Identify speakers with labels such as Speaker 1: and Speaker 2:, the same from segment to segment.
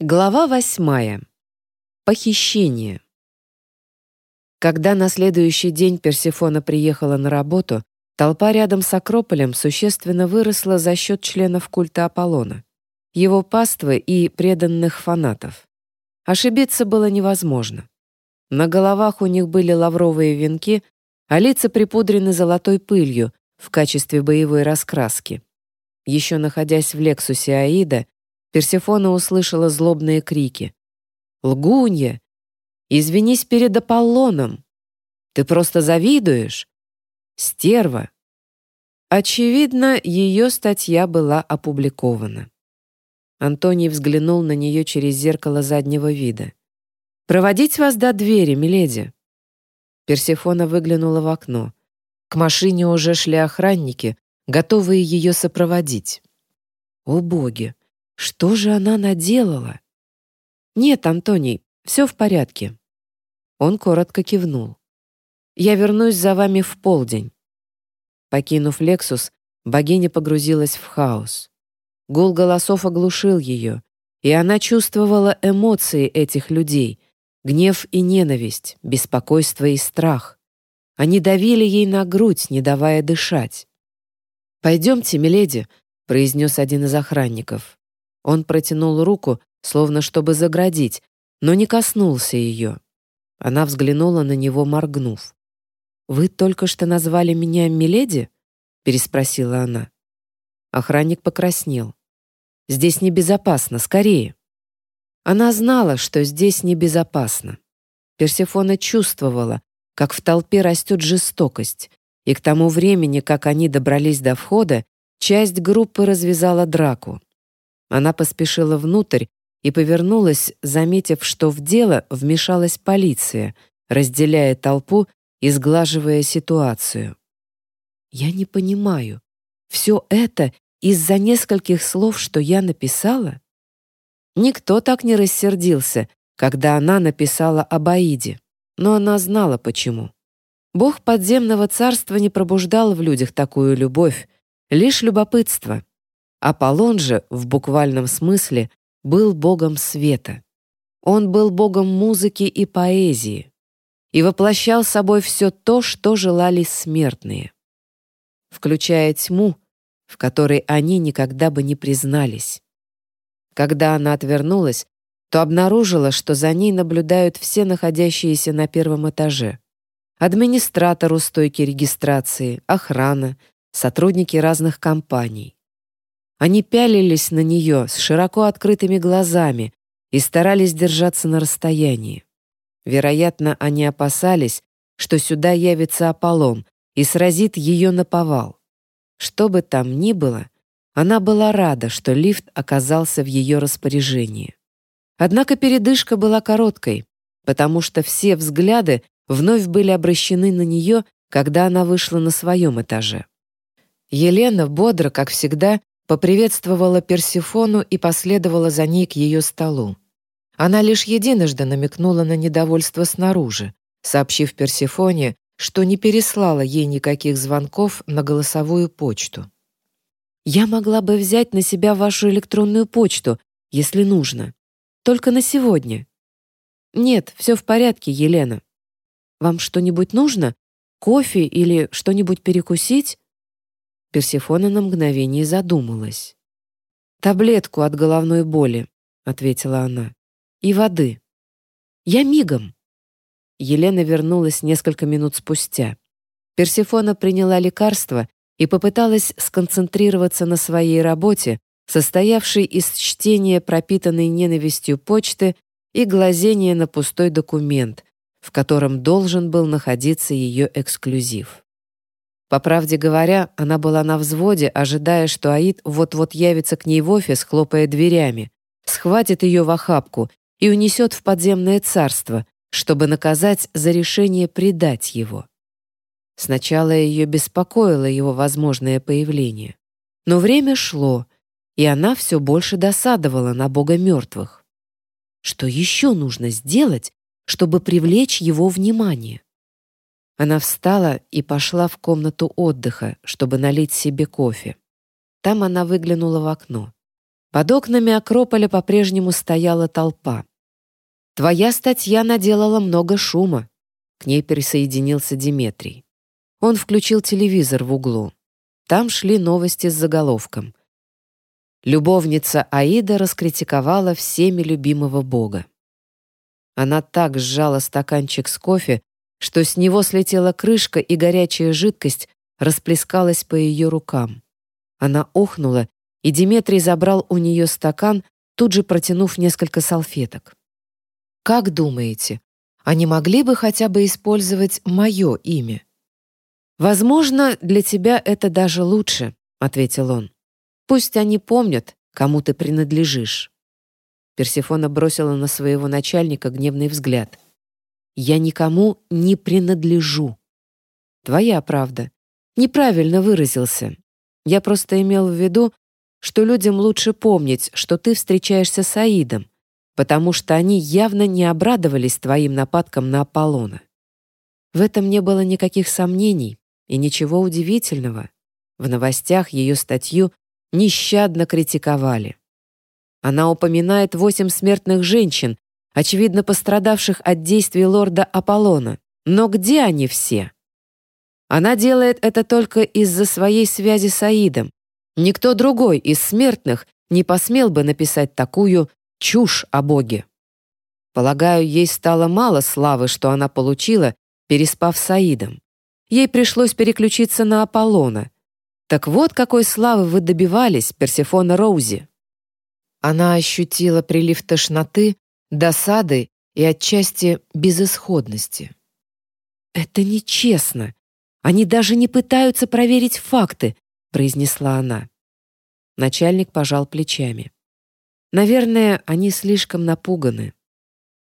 Speaker 1: Глава восьмая. Похищение. Когда на следующий день Персефона приехала на работу, толпа рядом с Акрополем существенно выросла за счет членов культа Аполлона, его паствы и преданных фанатов. Ошибиться было невозможно. На головах у них были лавровые венки, а лица припудрены золотой пылью в качестве боевой раскраски. Еще находясь в Лексусе Аида, Персефона услышала злобные крики. «Лгунья! Извинись перед Аполлоном! Ты просто завидуешь! Стерва!» Очевидно, ее статья была опубликована. Антоний взглянул на нее через зеркало заднего вида. «Проводить вас до двери, миледи!» Персефона выглянула в окно. К машине уже шли охранники, готовые ее сопроводить. О боги! Что же она наделала? Нет, Антоний, все в порядке. Он коротко кивнул. Я вернусь за вами в полдень. Покинув Лексус, богиня погрузилась в хаос. Гул голосов оглушил ее, и она чувствовала эмоции этих людей, гнев и ненависть, беспокойство и страх. Они давили ей на грудь, не давая дышать. «Пойдемте, миледи», — произнес один из охранников. Он протянул руку, словно чтобы заградить, но не коснулся ее. Она взглянула на него, моргнув. «Вы только что назвали меня Миледи?» — переспросила она. Охранник покраснел. «Здесь небезопасно, скорее». Она знала, что здесь небезопасно. Персефона чувствовала, как в толпе растет жестокость, и к тому времени, как они добрались до входа, часть группы развязала драку. Она поспешила внутрь и повернулась, заметив, что в дело вмешалась полиция, разделяя толпу и сглаживая ситуацию. «Я не понимаю, все это из-за нескольких слов, что я написала?» Никто так не рассердился, когда она написала об Аиде, но она знала почему. Бог подземного царства не пробуждал в людях такую любовь, лишь любопытство. Аполлон же, в буквальном смысле, был богом света. Он был богом музыки и поэзии и воплощал собой все то, что желали смертные, включая тьму, в которой они никогда бы не признались. Когда она отвернулась, то обнаружила, что за ней наблюдают все находящиеся на первом этаже. Администратор у стойки регистрации, охрана, сотрудники разных компаний. Они пялились на нее с широко открытыми глазами и старались держаться на расстоянии. Вероятно, они опасались, что сюда явится Аполлон и сразит ее на повал. Что бы там ни было, она была рада, что лифт оказался в ее распоряжении. Однако передышка была короткой, потому что все взгляды вновь были обращены на нее, когда она вышла на своем этаже. Елена бодро, как всегда, поприветствовала Персифону и последовала за ней к ее столу. Она лишь единожды намекнула на недовольство снаружи, сообщив Персифоне, что не переслала ей никаких звонков на голосовую почту. «Я могла бы взять на себя вашу электронную почту, если нужно. Только на сегодня». «Нет, все в порядке, Елена. Вам что-нибудь нужно? Кофе или что-нибудь перекусить?» Персефона на мгновение задумалась. «Таблетку от головной боли», — ответила она. «И воды». «Я мигом». Елена вернулась несколько минут спустя. Персефона приняла лекарство и попыталась сконцентрироваться на своей работе, состоявшей из чтения пропитанной ненавистью почты и глазения на пустой документ, в котором должен был находиться ее эксклюзив. По правде говоря, она была на взводе, ожидая, что Аид вот-вот явится к ней в офис, хлопая дверями, схватит ее в охапку и унесет в подземное царство, чтобы наказать за решение предать его. Сначала ее беспокоило его возможное появление. Но время шло, и она все больше досадовала на Бога мертвых. Что еще нужно сделать, чтобы привлечь его внимание? Она встала и пошла в комнату отдыха, чтобы налить себе кофе. Там она выглянула в окно. Под окнами Акрополя по-прежнему стояла толпа. «Твоя статья наделала много шума», — к ней присоединился Диметрий. Он включил телевизор в углу. Там шли новости с заголовком. Любовница Аида раскритиковала всеми любимого бога. Она так сжала стаканчик с кофе, что с него слетела крышка, и горячая жидкость расплескалась по ее рукам. Она охнула, и Диметрий забрал у нее стакан, тут же протянув несколько салфеток. «Как думаете, они могли бы хотя бы использовать мое имя?» «Возможно, для тебя это даже лучше», — ответил он. «Пусть они помнят, кому ты принадлежишь». Персифона бросила на своего начальника гневный взгляд. «Я никому не принадлежу». «Твоя правда. Неправильно выразился. Я просто имел в виду, что людям лучше помнить, что ты встречаешься с Аидом, потому что они явно не обрадовались твоим нападкам на Аполлона. В этом не было никаких сомнений и ничего удивительного. В новостях ее статью нещадно критиковали. Она упоминает восемь смертных женщин, очевидно пострадавших от действий лорда Аполлона. Но где они все? Она делает это только из-за своей связи с Аидом. Никто другой из смертных не посмел бы написать такую чушь о Боге. Полагаю, ей стало мало славы, что она получила, переспав с Аидом. Ей пришлось переключиться на Аполлона. Так вот, какой славы вы добивались, Персефона Роузи. Она ощутила прилив тошноты, досады и отчасти безысходности. «Это нечестно. Они даже не пытаются проверить факты», — произнесла она. Начальник пожал плечами. Наверное, они слишком напуганы.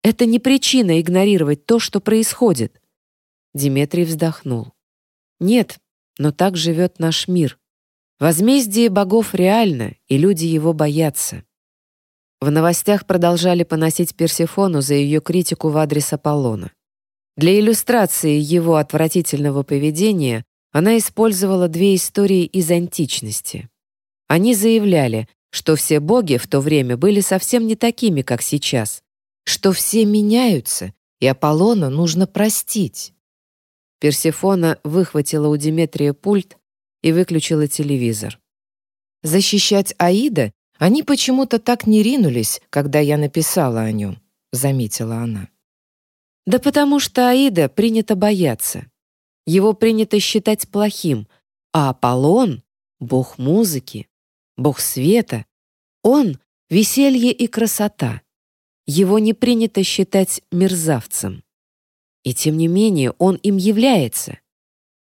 Speaker 1: Это не причина игнорировать то, что происходит. Диметрий вздохнул. Нет, но так живет наш мир. Возмездие богов реально, и люди его боятся. В новостях продолжали поносить Персефону за ее критику в адрес Аполлона. Для иллюстрации его отвратительного поведения она использовала две истории из античности. Они заявляли, что все боги в то время были совсем не такими, как сейчас, что все меняются, и Аполлона нужно простить. Персефона выхватила у Диметрия пульт и выключила телевизор. Защищать Аида они почему-то так не ринулись, когда я написала о нем, заметила она. Да потому что Аида принято бояться. Его принято считать плохим, а Аполлон — бог музыки, бог света. Он — веселье и красота. Его не принято считать мерзавцем. И тем не менее он им является.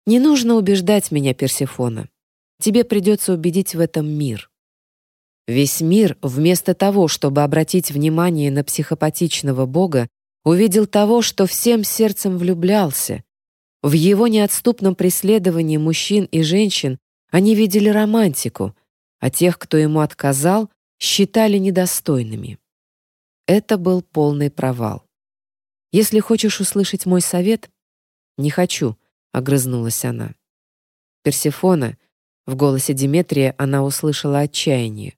Speaker 1: Не нужно убеждать меня, Персефона. Тебе придется убедить в этом мир. Весь мир, вместо того, чтобы обратить внимание на психопатичного бога, увидел того, что всем сердцем влюблялся. В его неотступном преследовании мужчин и женщин они видели романтику, а тех, кто ему отказал, считали недостойными. Это был полный провал. «Если хочешь услышать мой совет...» «Не хочу», — огрызнулась она. Персефона, в голосе Диметрия она услышала отчаяние.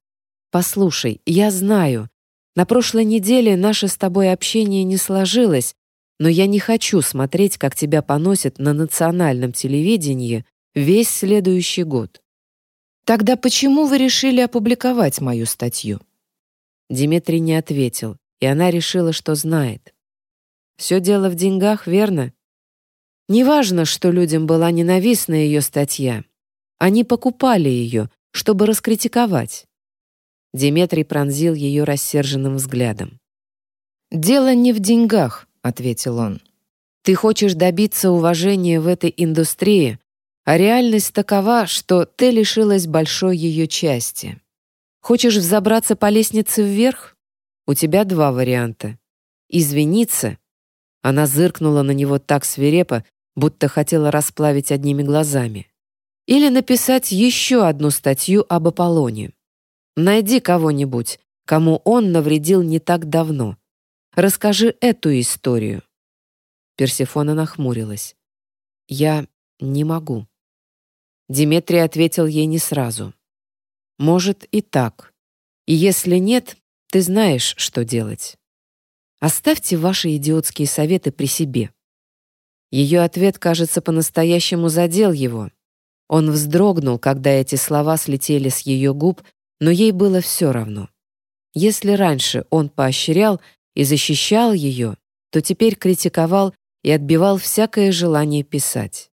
Speaker 1: «Послушай, я знаю, на прошлой неделе наше с тобой общение не сложилось, но я не хочу смотреть, как тебя поносят на национальном телевидении весь следующий год. Тогда почему вы решили опубликовать мою статью? Дмитрий не ответил, и она решила, что знает. Все дело в деньгах, верно? Неважно, что людям была ненавистна ее статья. Они покупали ее, чтобы раскритиковать. Диметрий пронзил ее рассерженным взглядом. «Дело не в деньгах», — ответил он. «Ты хочешь добиться уважения в этой индустрии, а реальность такова, что ты лишилась большой ее части. Хочешь взобраться по лестнице вверх? У тебя два варианта. Извиниться. Она зыркнула на него так свирепо, будто хотела расплавить одними глазами. Или написать еще одну статью об Аполлоне. Найди кого-нибудь, кому он навредил не так давно. Расскажи эту историю. Персефона нахмурилась. Я не могу. Диметрий ответил ей не сразу. «Может, и так. И если нет, ты знаешь, что делать. Оставьте ваши идиотские советы при себе. Ее ответ, кажется, по-настоящему задел его. Он вздрогнул, когда эти слова слетели с ее губ, но ей было все равно. Если раньше он поощрял и защищал ее, то теперь критиковал и отбивал всякое желание писать.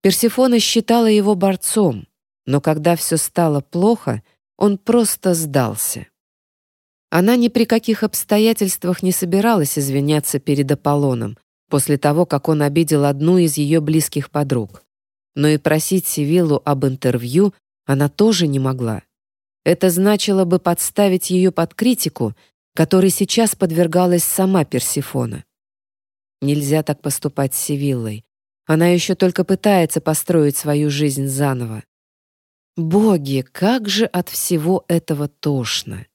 Speaker 1: Персифона считала его борцом, но когда все стало плохо, он просто сдался. Она ни при каких обстоятельствах не собиралась извиняться перед Аполлоном после того, как он обидел одну из ее близких подруг. Но и просить Сивиллу об интервью она тоже не могла. Это значило бы подставить ее под критику, которой сейчас подвергалась сама Персифона. Нельзя так поступать с Сивиллой. Она еще только пытается построить свою жизнь заново. Боги, как же от всего этого тошно.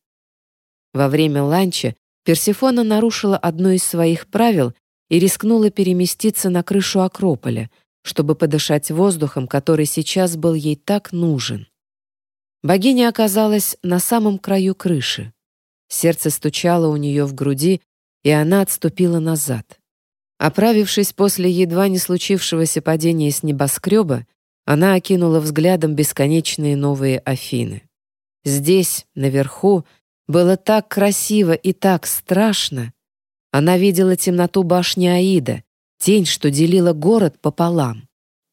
Speaker 1: Во время ланча Персифона нарушила одно из своих правил и рискнула переместиться на крышу Акрополя, чтобы подышать воздухом, который сейчас был ей так нужен. Богиня оказалась на самом краю крыши. Сердце стучало у нее в груди, и она отступила назад. Оправившись после едва не случившегося падения с небоскреба, она окинула взглядом бесконечные новые Афины. Здесь, наверху, было так красиво и так страшно. Она видела темноту башни Аида, тень, что делила город пополам.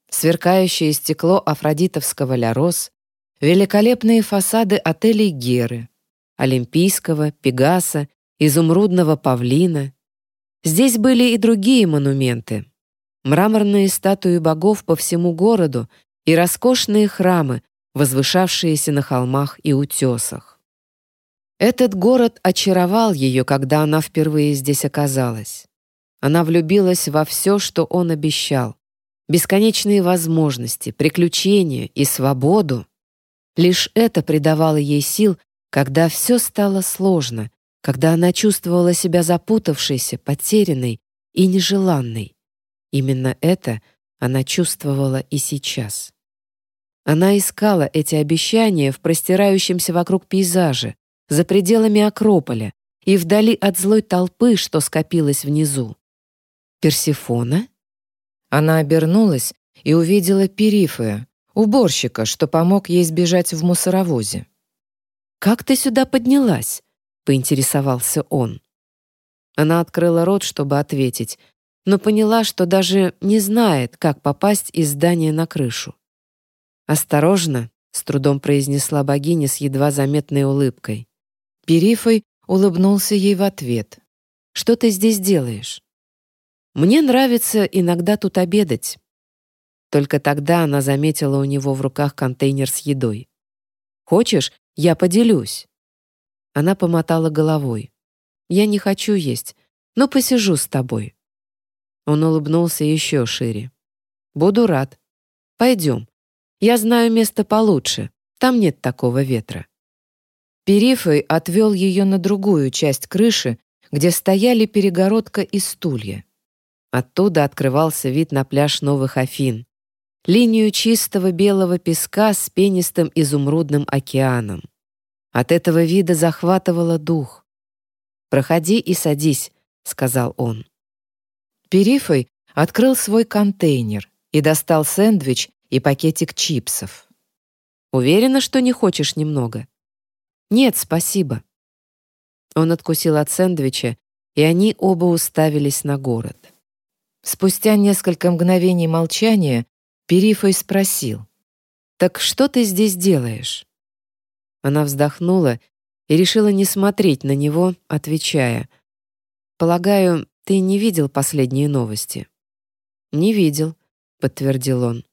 Speaker 1: Сверкающее стекло афродитовского Лярос, великолепные фасады отелей Геры, Олимпийского, Пегаса, Изумрудного Павлина. Здесь были и другие монументы. Мраморные статуи богов по всему городу и роскошные храмы, возвышавшиеся на холмах и утесах. Этот город очаровал ее, когда она впервые здесь оказалась. Она влюбилась во все, что он обещал. Бесконечные возможности, приключения и свободу. Лишь это придавало ей сил, когда все стало сложно, когда она чувствовала себя запутавшейся, потерянной и нежеланной. Именно это она чувствовала и сейчас. Она искала эти обещания в простирающемся вокруг пейзаже, за пределами Акрополя и вдали от злой толпы, что скопилась внизу. Персифона? Она обернулась и увидела Перифея, уборщика, что помог ей сбежать в мусоровозе. «Как ты сюда поднялась?» — поинтересовался он. Она открыла рот, чтобы ответить, но поняла, что даже не знает, как попасть из здания на крышу. «Осторожно», — с трудом произнесла богиня с едва заметной улыбкой. Перифой улыбнулся ей в ответ. «Что ты здесь делаешь?» «Мне нравится иногда тут обедать». Только тогда она заметила у него в руках контейнер с едой. «Хочешь, я поделюсь?» Она помотала головой. «Я не хочу есть, но посижу с тобой». Он улыбнулся еще шире. «Буду рад. Пойдем. Я знаю место получше. Там нет такого ветра». Перифой отвел ее на другую часть крыши, где стояли перегородка и стулья. Оттуда открывался вид на пляж Новых Афин, линию чистого белого песка с пенистым изумрудным океаном. От этого вида захватывало дух. «Проходи и садись», — сказал он. Перифой открыл свой контейнер и достал сэндвич и пакетик чипсов. «Уверена, что не хочешь немного?» «Нет, спасибо». Он откусил от сэндвича, и они оба уставились на город. Спустя несколько мгновений молчания Перифой спросил, «Так что ты здесь делаешь?» Она вздохнула и решила не смотреть на него, отвечая. «Полагаю, ты не видел последние новости?» «Не видел», — подтвердил он.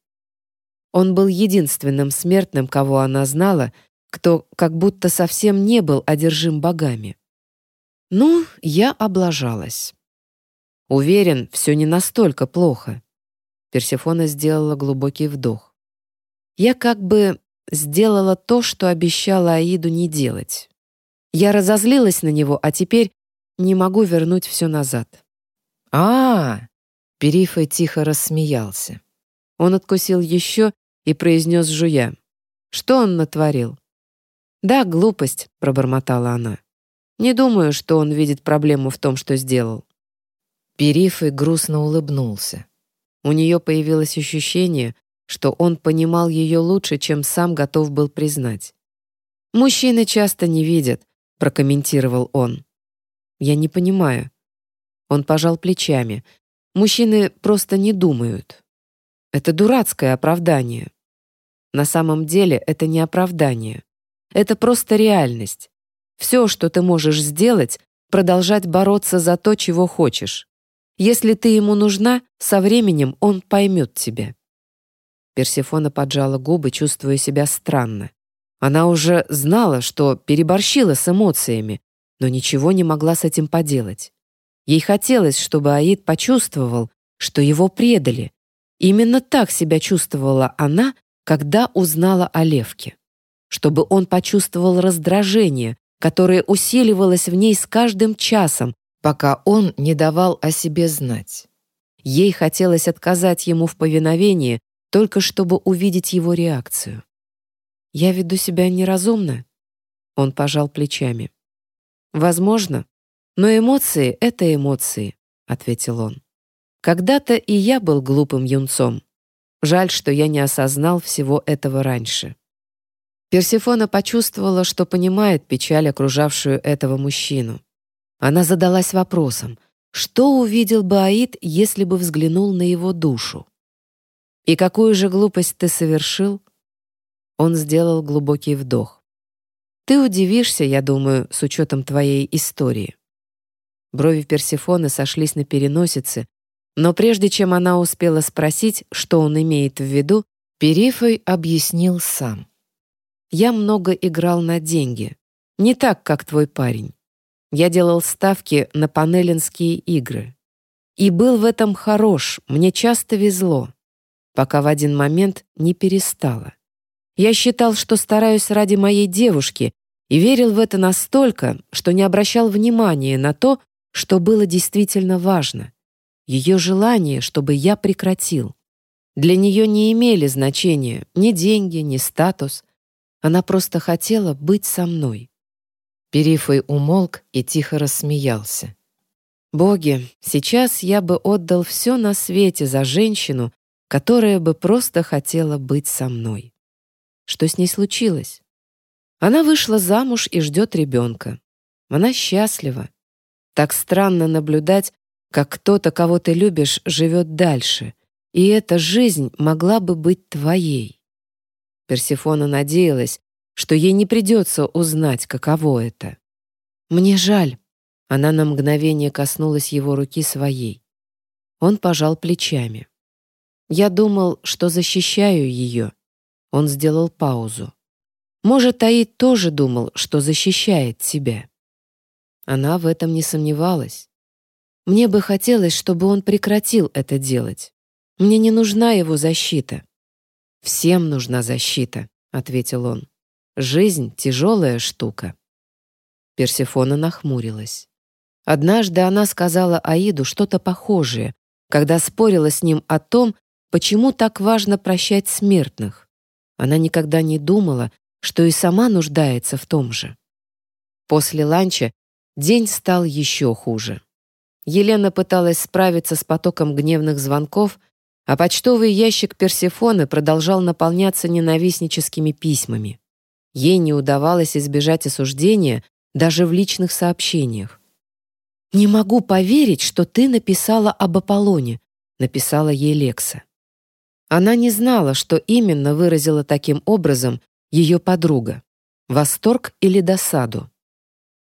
Speaker 1: Он был единственным смертным, кого она знала, кто как будто совсем не был одержим богами. Ну, я облажалась. Уверен, все не настолько плохо. Персефона сделала глубокий вдох. Я как бы сделала то, что обещала Аиду не делать. Я разозлилась на него, а теперь не могу вернуть все назад. а, -а, -а Перифой тихо рассмеялся. Он откусил еще и произнес жуя. Что он натворил? «Да, глупость», — пробормотала она. «Не думаю, что он видит проблему в том, что сделал». Периф грустно улыбнулся. У нее появилось ощущение, что он понимал ее лучше, чем сам готов был признать. «Мужчины часто не видят», — прокомментировал он. «Я не понимаю». Он пожал плечами. «Мужчины просто не думают. Это дурацкое оправдание. На самом деле это не оправдание. Это просто реальность. Все, что ты можешь сделать, продолжать бороться за то, чего хочешь. Если ты ему нужна, со временем он поймет тебя». Персефона поджала губы, чувствуя себя странно. Она уже знала, что переборщила с эмоциями, но ничего не могла с этим поделать. Ей хотелось, чтобы Аид почувствовал, что его предали. Именно так себя чувствовала она, когда узнала о Левке. Чтобы он почувствовал раздражение, которое усиливалось в ней с каждым часом, пока он не давал о себе знать. Ей хотелось отказать ему в повиновении, только чтобы увидеть его реакцию. «Я веду себя неразумно?» Он пожал плечами. «Возможно, но эмоции — это эмоции», — ответил он. «Когда-то и я был глупым юнцом. Жаль, что я не осознал всего этого раньше». Персефона почувствовала, что понимает печаль, окружавшую этого мужчину. Она задалась вопросом, что увидел бы Аид, если бы взглянул на его душу? «И какую же глупость ты совершил?» Он сделал глубокий вдох. «Ты удивишься, я думаю, с учетом твоей истории». Брови Персефоны сошлись на переносице, но прежде чем она успела спросить, что он имеет в виду, Перифой объяснил сам. «Я много играл на деньги. Не так, как твой парень. Я делал ставки на панелинские игры. И был в этом хорош, мне часто везло, пока в один момент не перестало. Я считал, что стараюсь ради моей девушки, и верил в это настолько, что не обращал внимания на то, что было действительно важно. Ее желание, чтобы я прекратил. Для нее не имели значения ни деньги, ни статус. Она просто хотела быть со мной. Перифой умолк и тихо рассмеялся. «Боги, сейчас я бы отдал все на свете за женщину, которая бы просто хотела быть со мной». Что с ней случилось? Она вышла замуж и ждет ребенка. Она счастлива. Так странно наблюдать, как кто-то, кого ты любишь, живет дальше. И эта жизнь могла бы быть твоей. Персифона надеялась, что ей не придется узнать, каково это. «Мне жаль». Она на мгновение коснулась его руки своей. Он пожал плечами. «Я думал, что защищаю ее, он сделал паузу. Может, Таид тоже думал, что защищает себя. Она в этом не сомневалась. Мне бы хотелось, чтобы он прекратил это делать. Мне не нужна его защита. Всем нужна защита, ответил он. Жизнь тяжелая штука. Персефона нахмурилась. Однажды она сказала Аиду что-то похожее, когда спорила с ним о том, почему так важно прощать смертных. Она никогда не думала, что и сама нуждается в том же. После ланча день стал еще хуже. Елена пыталась справиться с потоком гневных звонков, а почтовый ящик Персефоны продолжал наполняться ненавистническими письмами. Ей не удавалось избежать осуждения даже в личных сообщениях. «Не могу поверить, что ты написала об Аполлоне», написала ей Лекса. Она не знала, что именно выразила таким образом ее подруга — восторг или досаду.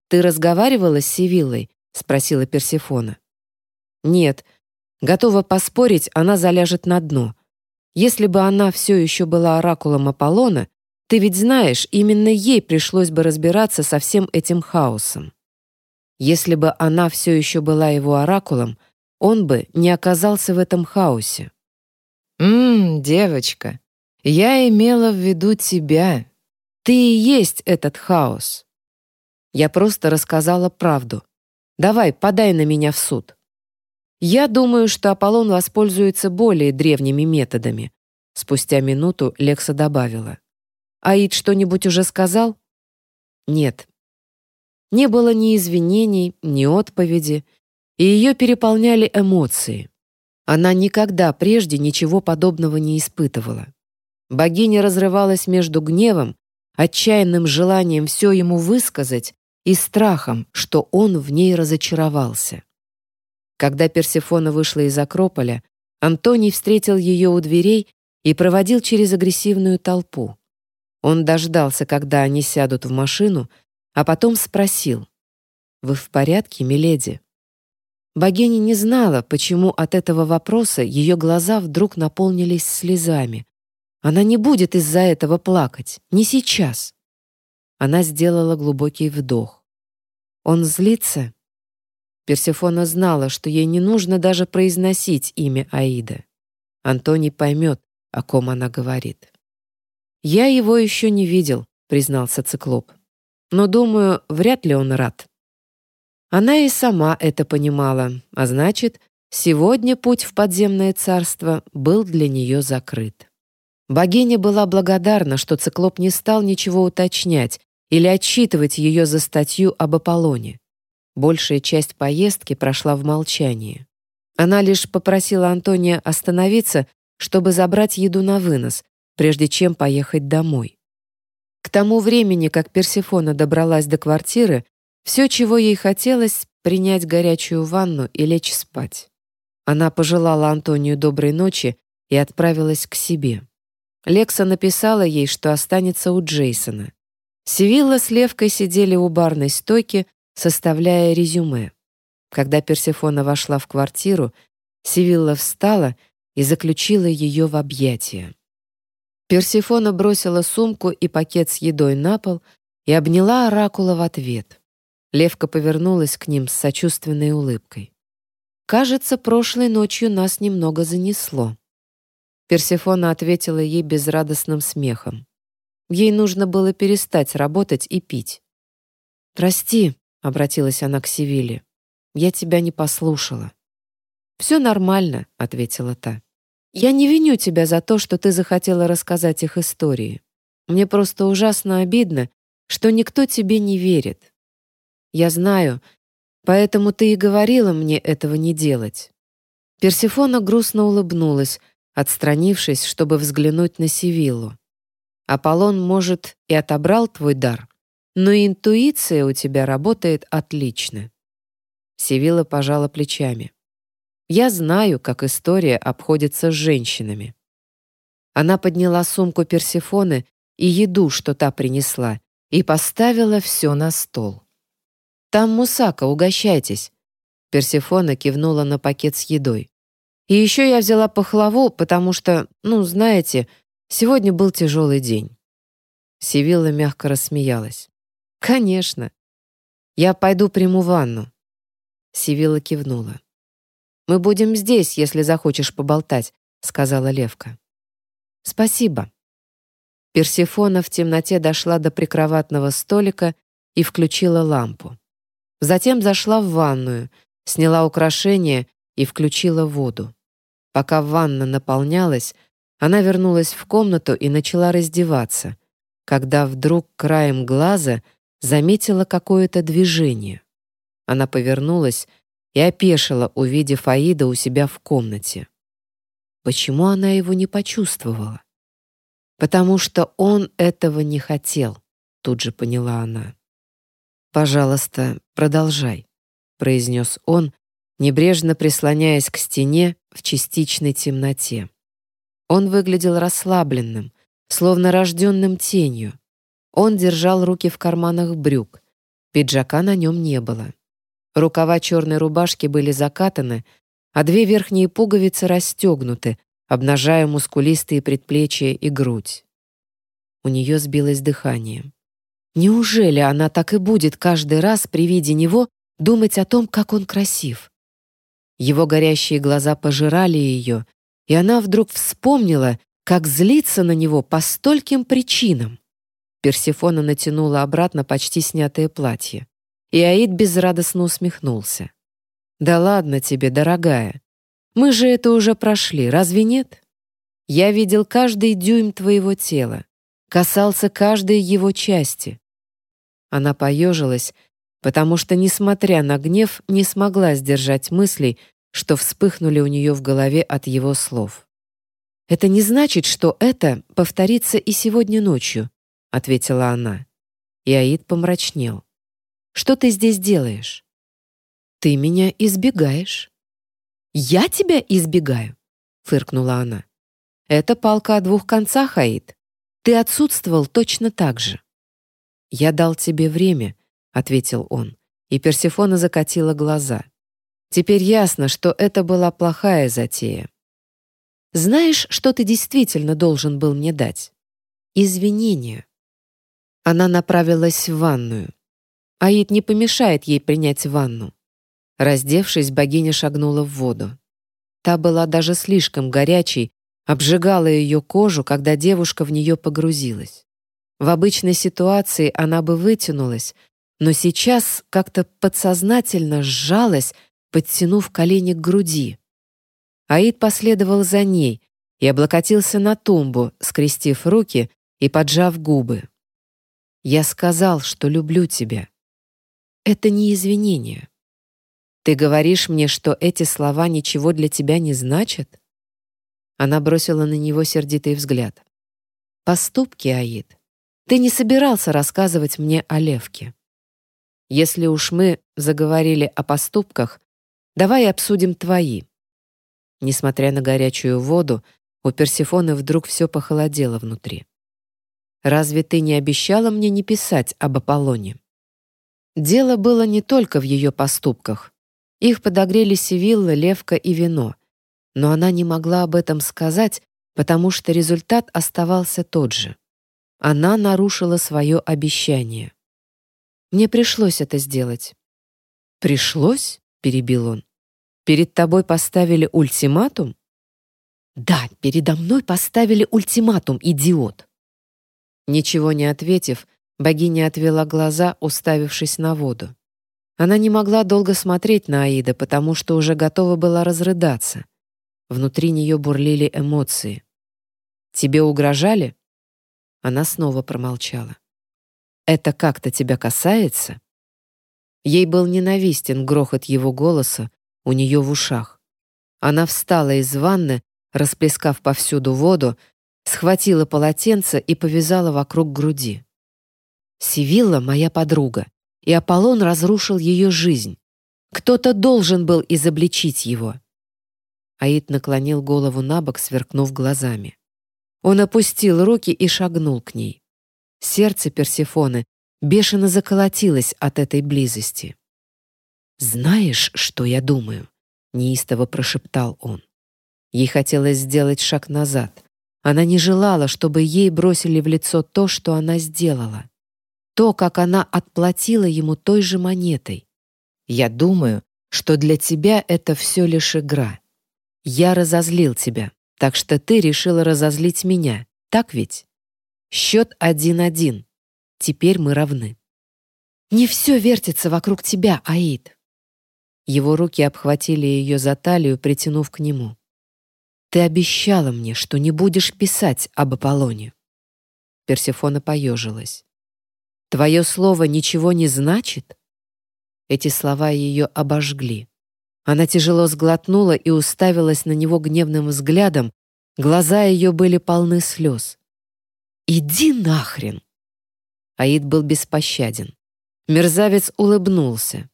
Speaker 1: «Ты разговаривала с Сивиллой?» — спросила Персефона. «Нет. Готова поспорить, она заляжет на дно. Если бы она все еще была оракулом Аполлона, ты ведь знаешь, именно ей пришлось бы разбираться со всем этим хаосом. Если бы она все еще была его оракулом, он бы не оказался в этом хаосе. «Ммм, девочка, я имела в виду тебя. Ты и есть этот хаос». Я просто рассказала правду. Давай, подай на меня в суд. Я думаю, что Аполлон воспользуется более древними методами. Спустя минуту Лекса добавила. Аид что-нибудь уже сказал? Нет. Не было ни извинений, ни отповеди, и ее переполняли эмоции. Она никогда прежде ничего подобного не испытывала. Богиня разрывалась между гневом, отчаянным желанием все ему высказать и страхом, что он в ней разочаровался. Когда Персефона вышла из Акрополя, Антоний встретил ее у дверей и проводил через агрессивную толпу. Он дождался, когда они сядут в машину, а потом спросил, «Вы в порядке, миледи?» Богиня не знала, почему от этого вопроса ее глаза вдруг наполнились слезами. Она не будет из-за этого плакать, не сейчас. Она сделала глубокий вдох. Он злится? Персефона знала, что ей не нужно даже произносить имя Аида. Антоний поймет, о ком она говорит. «Я его еще не видел», — признался циклоп. «Но, думаю, вряд ли он рад». Она и сама это понимала, а значит, сегодня путь в подземное царство был для нее закрыт. Богиня была благодарна, что циклоп не стал ничего уточнять или отчитывать ее за статью об Аполлоне. Большая часть поездки прошла в молчании. Она лишь попросила Антония остановиться, чтобы забрать еду на вынос, прежде чем поехать домой. К тому времени, как Персефона добралась до квартиры, все, чего ей хотелось, принять горячую ванну и лечь спать. Она пожелала Антонию доброй ночи и отправилась к себе. Лекса написала ей, что останется у Джейсона. Севилла с Левкой сидели у барной стойки, составляя резюме. Когда Персефона вошла в квартиру, Севилла встала и заключила ее в объятия. Персефона бросила сумку и пакет с едой на пол и обняла Оракула в ответ. Левка повернулась к ним с сочувственной улыбкой. «Кажется, прошлой ночью нас немного занесло». Персефона ответила ей безрадостным смехом. Ей нужно было перестать работать и пить. «Прости», — обратилась она к Севиле, — «я тебя не послушала». «Все нормально», — ответила та. «Я не виню тебя за то, что ты захотела рассказать их истории. Мне просто ужасно обидно, что никто тебе не верит. Я знаю, поэтому ты и говорила мне этого не делать». Персефона грустно улыбнулась, отстранившись, чтобы взглянуть на Сивиллу. «Аполлон, может, и отобрал твой дар, но интуиция у тебя работает отлично». Сивилла пожала плечами. «Я знаю, как история обходится с женщинами». Она подняла сумку Персефоны и еду, что та принесла, и поставила все на стол. «Там мусака, угощайтесь!» Персефона кивнула на пакет с едой. «И еще я взяла пахлаву, потому что, ну, знаете, сегодня был тяжелый день». Сивилла мягко рассмеялась. «Конечно. Я пойду приму ванну». Сивилла кивнула. «Мы будем здесь, если захочешь поболтать», — сказала Левка. «Спасибо». Персефона в темноте дошла до прикроватного столика и включила лампу. Затем зашла в ванную, сняла украшения и включила воду. Пока ванна наполнялась, она вернулась в комнату и начала раздеваться, когда вдруг краем глаза заметила какое-то движение. Она повернулась и опешила, увидев Аида у себя в комнате. Почему она его не почувствовала? Потому что он этого не хотел, тут же поняла она. «Пожалуйста, продолжай», — произнес он, небрежно прислоняясь к стене в частичной темноте. Он выглядел расслабленным, словно рожденным тенью. Он держал руки в карманах брюк. Пиджака на нем не было. Рукава черной рубашки были закатаны, а две верхние пуговицы расстегнуты, обнажая мускулистые предплечья и грудь. У нее сбилось дыхание. Неужели она так и будет каждый раз при виде него думать о том, как он красив? Его горящие глаза пожирали ее, и она вдруг вспомнила, как злиться на него по стольким причинам. Персефона натянула обратно почти снятое платье, и Аид безрадостно усмехнулся. «Да ладно тебе, дорогая. Мы же это уже прошли, разве нет? Я видел каждый дюйм твоего тела, касался каждой его части. Она поежилась, потому что, несмотря на гнев, не смогла сдержать мыслей, что вспыхнули у нее в голове от его слов. «Это не значит, что это повторится и сегодня ночью», — ответила она. И Аид помрачнел. «Что ты здесь делаешь?» «Ты меня избегаешь». «Я тебя избегаю», — фыркнула она. «Это палка о двух концах, Аид. Ты отсутствовал точно так же». «Я дал тебе время», — ответил он, и Персефона закатила глаза. Теперь ясно, что это была плохая затея. Знаешь, что ты действительно должен был мне дать? Извинения. Она направилась в ванную. Аид не помешает ей принять ванну. Раздевшись, богиня шагнула в воду. Та была даже слишком горячей, обжигала ее кожу, когда девушка в нее погрузилась. В обычной ситуации она бы вытянулась, но сейчас как-то подсознательно сжалась, подтянув колени к груди. Аид последовал за ней и облокотился на тумбу, скрестив руки и поджав губы. «Я сказал, что люблю тебя. Это не извинение. Ты говоришь мне, что эти слова ничего для тебя не значат?» Она бросила на него сердитый взгляд. «Поступки, Аид. Ты не собирался рассказывать мне о Левке. Если уж мы заговорили о поступках, давай обсудим твои. Несмотря на горячую воду, у Персефоны вдруг все похолодело внутри. «Разве ты не обещала мне не писать об Аполлоне?» Дело было не только в ее поступках. Их подогрели Севилла, Левка и вино. Но она не могла об этом сказать, потому что результат оставался тот же. Она нарушила свое обещание. Мне пришлось это сделать. «Пришлось?» — перебил он. Перед тобой поставили ультиматум? Да, передо мной поставили ультиматум, идиот. Ничего не ответив, богиня отвела глаза, уставившись на воду. Она не могла долго смотреть на Аида, потому что уже готова была разрыдаться. Внутри нее бурлили эмоции. «Тебе угрожали?» Она снова промолчала. «Это как-то тебя касается?» Ей был ненавистен грохот его голоса, у нее в ушах. Она встала из ванны, расплескав повсюду воду, схватила полотенце и повязала вокруг груди. Сивилла — моя подруга, и Аполлон разрушил ее жизнь. Кто-то должен был изобличить его. Аид наклонил голову на бок, сверкнув глазами. Он опустил руки и шагнул к ней. Сердце Персефоны бешено заколотилось от этой близости. «Знаешь, что я думаю?» — неистово прошептал он. Ей хотелось сделать шаг назад. Она не желала, чтобы ей бросили в лицо то, что она сделала. То, как она отплатила ему той же монетой. «Я думаю, что для тебя это все лишь игра. Я разозлил тебя, так что ты решила разозлить меня, так ведь? Счет один-один. Теперь мы равны». «Не все вертится вокруг тебя, Аид. Его руки обхватили ее за талию, притянув к нему. «Ты обещала мне, что не будешь писать об Аполлоне». Персефона поежилась. «Твое слово ничего не значит?» Эти слова ее обожгли. Она тяжело сглотнула и уставилась на него гневным взглядом, глаза ее были полны слез. «Иди нахрен!» Аид был беспощаден. Мерзавец улыбнулся.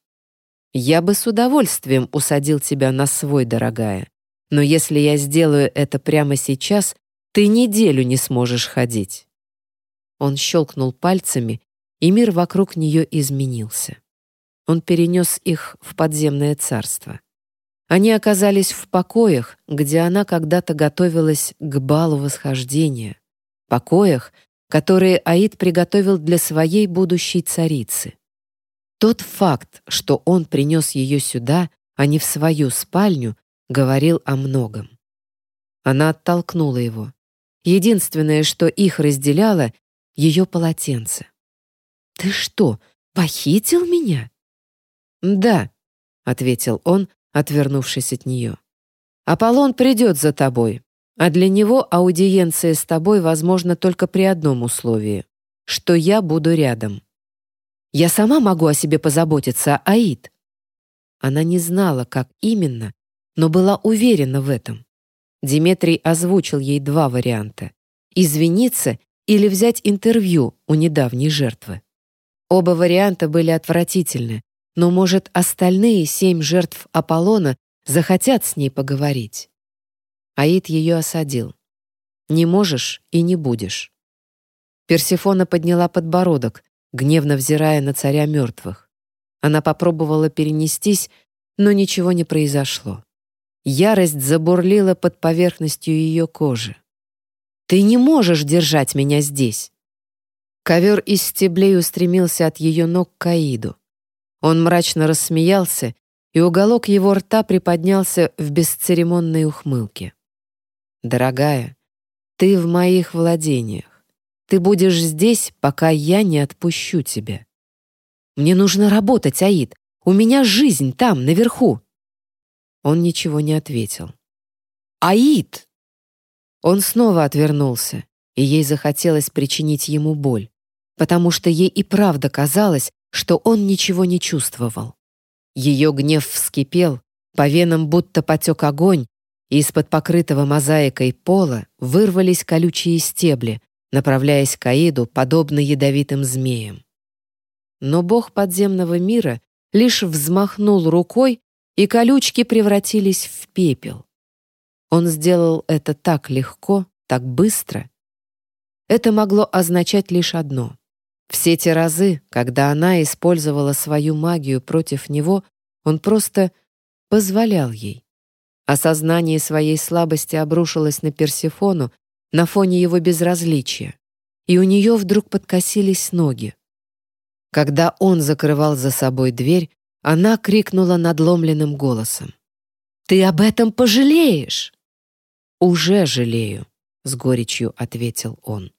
Speaker 1: Я бы с удовольствием усадил тебя на свой, дорогая. Но если я сделаю это прямо сейчас, ты неделю не сможешь ходить». Он щелкнул пальцами, и мир вокруг нее изменился. Он перенес их в подземное царство. Они оказались в покоях, где она когда-то готовилась к балу восхождения, покоях, которые Аид приготовил для своей будущей царицы. Тот факт, что он принес ее сюда, а не в свою спальню, говорил о многом. Она оттолкнула его. Единственное, что их разделяло, — ее полотенце. «Ты что, похитил меня?» «Да», — ответил он, отвернувшись от нее. «Аполлон придет за тобой, а для него аудиенция с тобой возможна только при одном условии — что я буду рядом». Я сама могу о себе позаботиться, Аид». Она не знала, как именно, но была уверена в этом. Диметрий озвучил ей два варианта — извиниться или взять интервью у недавней жертвы. Оба варианта были отвратительны, но, может, остальные семь жертв Аполлона захотят с ней поговорить. Аид ее осадил. «Не можешь и не будешь». Персифона подняла подбородок, гневно взирая на царя мертвых. Она попробовала перенестись, но ничего не произошло. Ярость забурлила под поверхностью ее кожи. «Ты не можешь держать меня здесь!» Ковер из стеблей устремился от ее ног к Аиду. Он мрачно рассмеялся, и уголок его рта приподнялся в бесцеремонной ухмылке. «Дорогая, ты в моих владениях. Ты будешь здесь, пока я не отпущу тебя. Мне нужно работать, Аид. У меня жизнь там, наверху. Он ничего не ответил. «Аид!» Он снова отвернулся, и ей захотелось причинить ему боль, потому что ей и правда казалось, что он ничего не чувствовал. Ее гнев вскипел, по венам будто потек огонь, и из-под покрытого мозаикой пола вырвались колючие стебли, направляясь к Аиду, подобно ядовитым змеям. Но бог подземного мира лишь взмахнул рукой, и колючки превратились в пепел. Он сделал это так легко, так быстро. Это могло означать лишь одно. Все те разы, когда она использовала свою магию против него, он просто позволял ей. Осознание своей слабости обрушилось на Персефону на фоне его безразличия, и у нее вдруг подкосились ноги. Когда он закрывал за собой дверь, она крикнула надломленным голосом. «Ты об этом пожалеешь!» «Уже жалею», — с горечью ответил он.